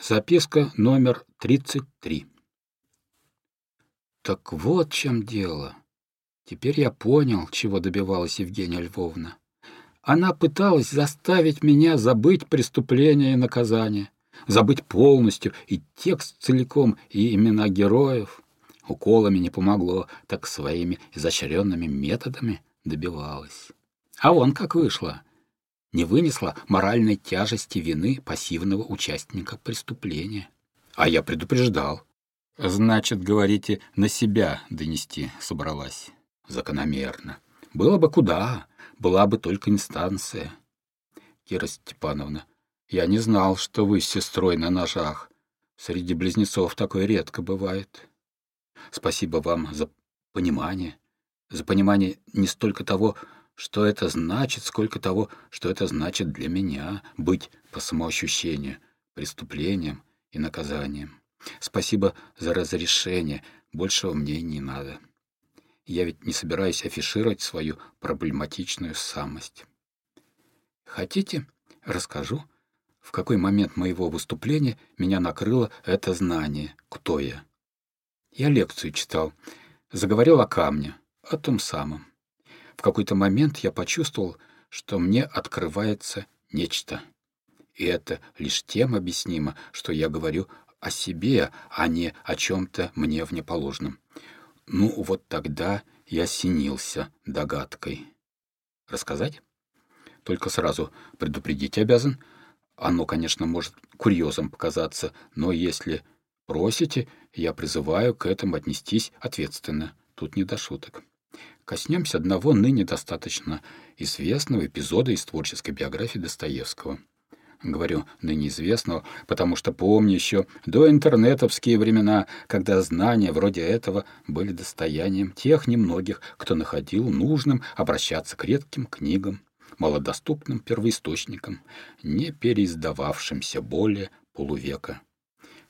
Записка номер 33. Так вот чем дело. Теперь я понял, чего добивалась Евгения Львовна. Она пыталась заставить меня забыть преступление и наказание, забыть полностью и текст целиком, и имена героев. Уколами не помогло, так своими изощренными методами добивалась. А вон как вышло не вынесла моральной тяжести вины пассивного участника преступления. А я предупреждал. Значит, говорите, на себя донести собралась. Закономерно. Было бы куда, была бы только инстанция. Кира Степановна, я не знал, что вы с сестрой на ножах. Среди близнецов такое редко бывает. Спасибо вам за понимание, за понимание не столько того, что это значит, сколько того, что это значит для меня быть по самоощущению преступлением и наказанием. Спасибо за разрешение, большего мне не надо. Я ведь не собираюсь афишировать свою проблематичную самость. Хотите, расскажу, в какой момент моего выступления меня накрыло это знание, кто я. Я лекцию читал, заговорил о камне, о том самом. В какой-то момент я почувствовал, что мне открывается нечто. И это лишь тем объяснимо, что я говорю о себе, а не о чем-то мне внеположном. Ну, вот тогда я осенился догадкой. Рассказать? Только сразу предупредить обязан. Оно, конечно, может курьезом показаться, но если просите, я призываю к этому отнестись ответственно. Тут не до шуток коснемся одного ныне достаточно известного эпизода из творческой биографии Достоевского. Говорю ныне известного, потому что помню еще до интернетовские времена, когда знания вроде этого были достоянием тех немногих, кто находил нужным обращаться к редким книгам, малодоступным первоисточникам, не переиздававшимся более полувека.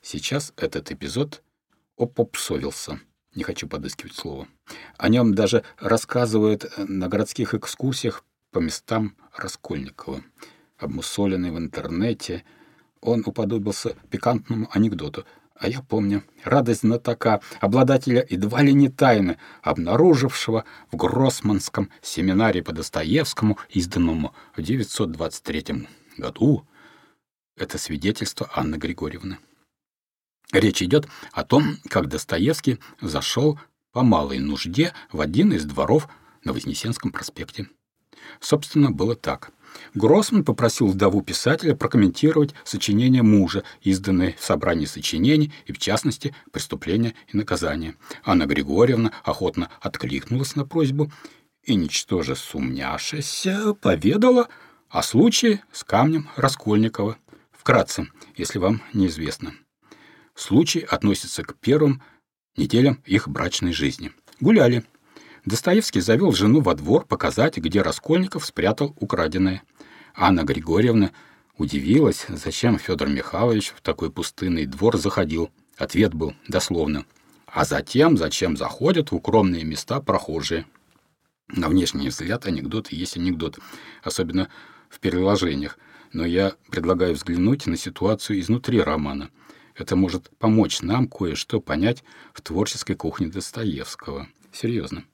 Сейчас этот эпизод опопсовился не хочу подыскивать слово. О нем даже рассказывают э, на городских экскурсиях по местам Раскольникова. Обмусоленный в интернете, он уподобился пикантному анекдоту. А я помню радость знатока, обладателя едва ли не тайны, обнаружившего в Гроссманском семинаре по Достоевскому, изданному в 923 году, это свидетельство Анны Григорьевны. Речь идет о том, как Достоевский зашел по малой нужде в один из дворов на Вознесенском проспекте. Собственно, было так. Гроссман попросил вдову писателя прокомментировать сочинение мужа, изданное в собрании сочинений и, в частности, «Преступление и наказание». Анна Григорьевна охотно откликнулась на просьбу и, ничтоже сумняшися, поведала о случае с камнем Раскольникова. Вкратце, если вам неизвестно. Случай относится к первым неделям их брачной жизни. Гуляли. Достоевский завел жену во двор показать, где Раскольников спрятал украденное. Анна Григорьевна удивилась, зачем Федор Михайлович в такой пустынный двор заходил. Ответ был дословно. А затем, зачем заходят в укромные места прохожие. На внешний взгляд анекдот есть анекдот, особенно в переложениях. Но я предлагаю взглянуть на ситуацию изнутри романа – это может помочь нам кое-что понять в творческой кухне Достоевского. Серьезно.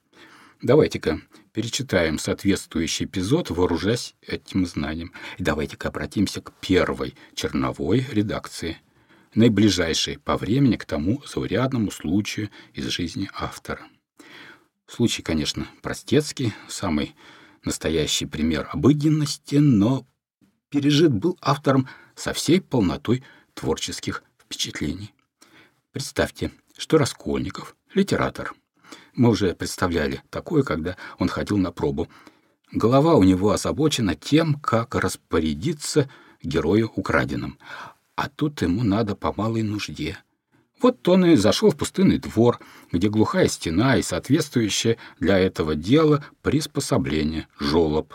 Давайте-ка перечитаем соответствующий эпизод, вооружаясь этим знанием. И давайте-ка обратимся к первой черновой редакции, наиближайшей по времени к тому заурядному случаю из жизни автора. Случай, конечно, простецкий, самый настоящий пример обыденности, но пережит был автором со всей полнотой творческих впечатлений. Представьте, что Раскольников — литератор. Мы уже представляли такое, когда он ходил на пробу. Голова у него озабочена тем, как распорядиться герою украденным. А тут ему надо по малой нужде. Вот он и зашел в пустынный двор, где глухая стена и соответствующее для этого дела приспособление — жолоб.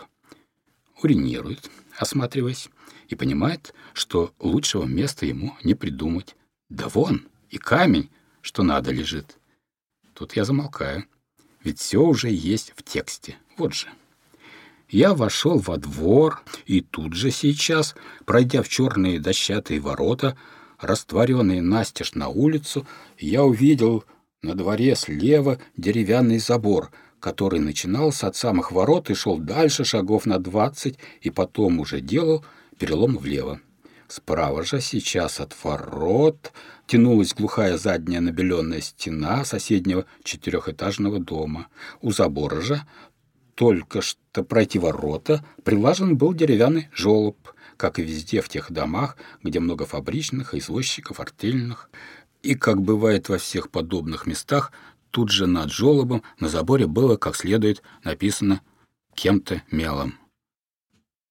Уринирует, осматриваясь и понимает, что лучшего места ему не придумать. Да вон, и камень, что надо, лежит. Тут я замолкаю, ведь все уже есть в тексте. Вот же. Я вошел во двор, и тут же сейчас, пройдя в черные дощатые ворота, растворенный настежь на улицу, я увидел на дворе слева деревянный забор, который начинался от самых ворот и шел дальше шагов на двадцать, и потом уже делал перелом влево. Справа же сейчас от ворот тянулась глухая задняя набеленная стена соседнего четырехэтажного дома. У забора же, только что пройти ворота, прилажен был деревянный желоб, как и везде в тех домах, где много фабричных, извозчиков, артельных. И, как бывает во всех подобных местах, тут же над желобом на заборе было, как следует, написано кем-то мелом.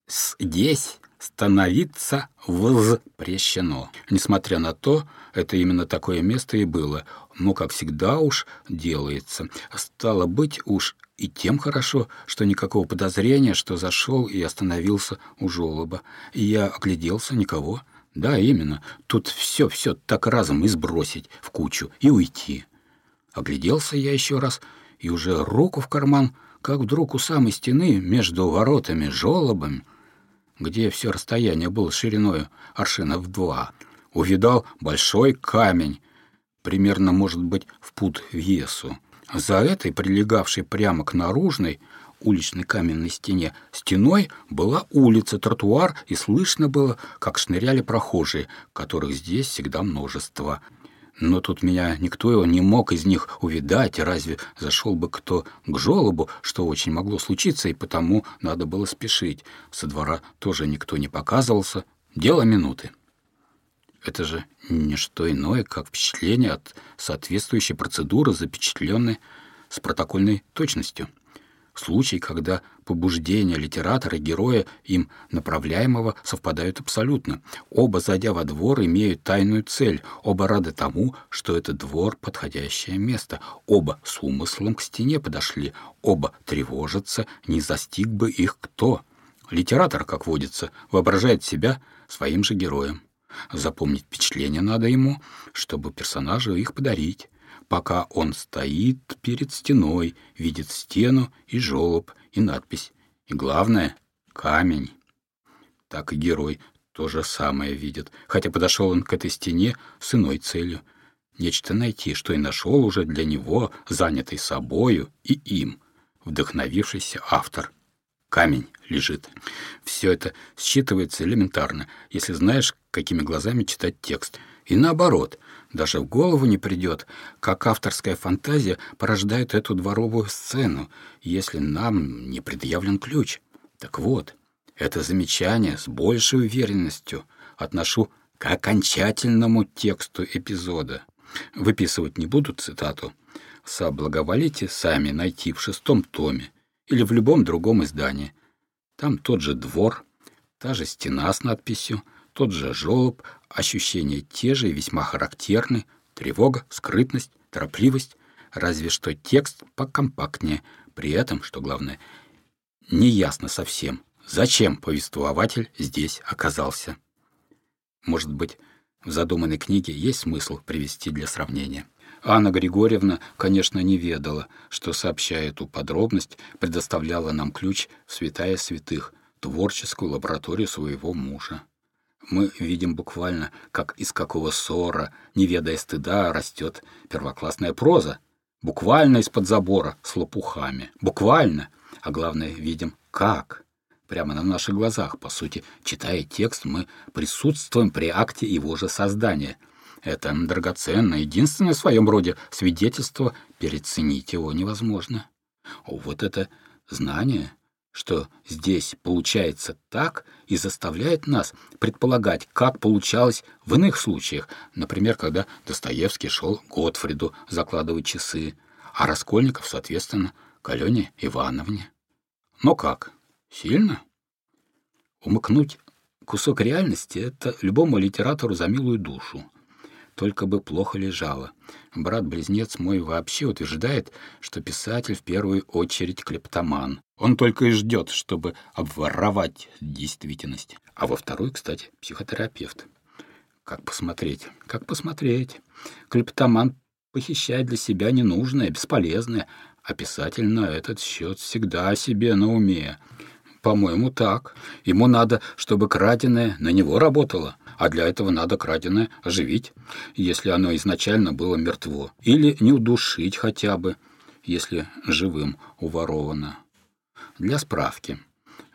«Здесь становиться воспрещено». Несмотря на то, это именно такое место и было, но, как всегда уж, делается. Стало быть уж и тем хорошо, что никакого подозрения, что зашел и остановился у желоба. И я огляделся, никого. Да, именно. Тут все-все так разом и сбросить в кучу и уйти. Огляделся я еще раз и уже руку в карман, как вдруг у самой стены между воротами жолобами, где все расстояние было шириной аршина в два, увидал большой камень, примерно, может быть, в пут весу. За этой, прилегавшей прямо к наружной, уличной каменной стене, стеной была улица, тротуар, и слышно было, как шныряли прохожие, которых здесь всегда множество. Но тут меня никто не мог из них увидать, разве зашел бы кто к жолобу, что очень могло случиться, и потому надо было спешить. Со двора тоже никто не показывался. Дело минуты. Это же не что иное, как впечатление от соответствующей процедуры, запечатленной с протокольной точностью случай, когда побуждения литератора героя им направляемого совпадают абсолютно. Оба, зайдя во двор, имеют тайную цель, оба рады тому, что этот двор — подходящее место, оба с умыслом к стене подошли, оба тревожатся, не застиг бы их кто. Литератор, как водится, воображает себя своим же героем. Запомнить впечатление надо ему, чтобы персонажу их подарить пока он стоит перед стеной, видит стену и желоб, и надпись. И главное — камень. Так и герой то же самое видит, хотя подошел он к этой стене с иной целью. Нечто найти, что и нашел уже для него, занятый собою и им, вдохновившийся автор. Камень лежит. Все это считывается элементарно, если знаешь, какими глазами читать текст. И наоборот — даже в голову не придет, как авторская фантазия порождает эту дворовую сцену, если нам не предъявлен ключ. Так вот, это замечание с большей уверенностью отношу к окончательному тексту эпизода. Выписывать не буду цитату. Соблаговолите сами найти в шестом томе или в любом другом издании. Там тот же двор, та же стена с надписью — тот же жёлоб, ощущения те же и весьма характерны, тревога, скрытность, торопливость, разве что текст покомпактнее, при этом, что главное, неясно совсем, зачем повествователь здесь оказался. Может быть, в задуманной книге есть смысл привести для сравнения. Анна Григорьевна, конечно, не ведала, что, сообщая эту подробность, предоставляла нам ключ в святая святых, творческую лабораторию своего мужа мы видим буквально, как из какого ссора, не ведая стыда, растет первоклассная проза. Буквально из-под забора, с лопухами. Буквально. А главное, видим, как. Прямо на наших глазах, по сути, читая текст, мы присутствуем при акте его же создания. Это драгоценное, единственное в своем роде свидетельство, переценить его невозможно. Вот это знание — что здесь получается так и заставляет нас предполагать, как получалось в иных случаях, например, когда Достоевский шел Готфриду закладывать часы, а Раскольников, соответственно, к Алене Ивановне. Но как? Сильно? Умыкнуть кусок реальности — это любому литератору за милую душу только бы плохо лежала. Брат-близнец мой вообще утверждает, что писатель в первую очередь клептоман. Он только и ждет, чтобы обворовать действительность. А во второй, кстати, психотерапевт. Как посмотреть? Как посмотреть? Клептоман похищает для себя ненужное, бесполезное, а писатель на этот счет всегда себе на уме. По-моему, так. Ему надо, чтобы краденое на него работало. А для этого надо краденое оживить, если оно изначально было мертво, или не удушить хотя бы, если живым уворовано. Для справки.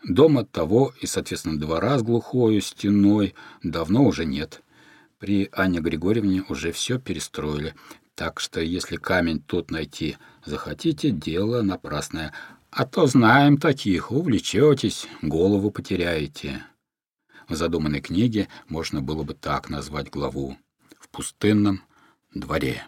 Дом от того и, соответственно, двора с глухою стеной давно уже нет. При Анне Григорьевне уже все перестроили, так что если камень тут найти захотите, дело напрасное. А то знаем таких, увлечетесь, голову потеряете. В задуманной книге можно было бы так назвать главу «В пустынном дворе».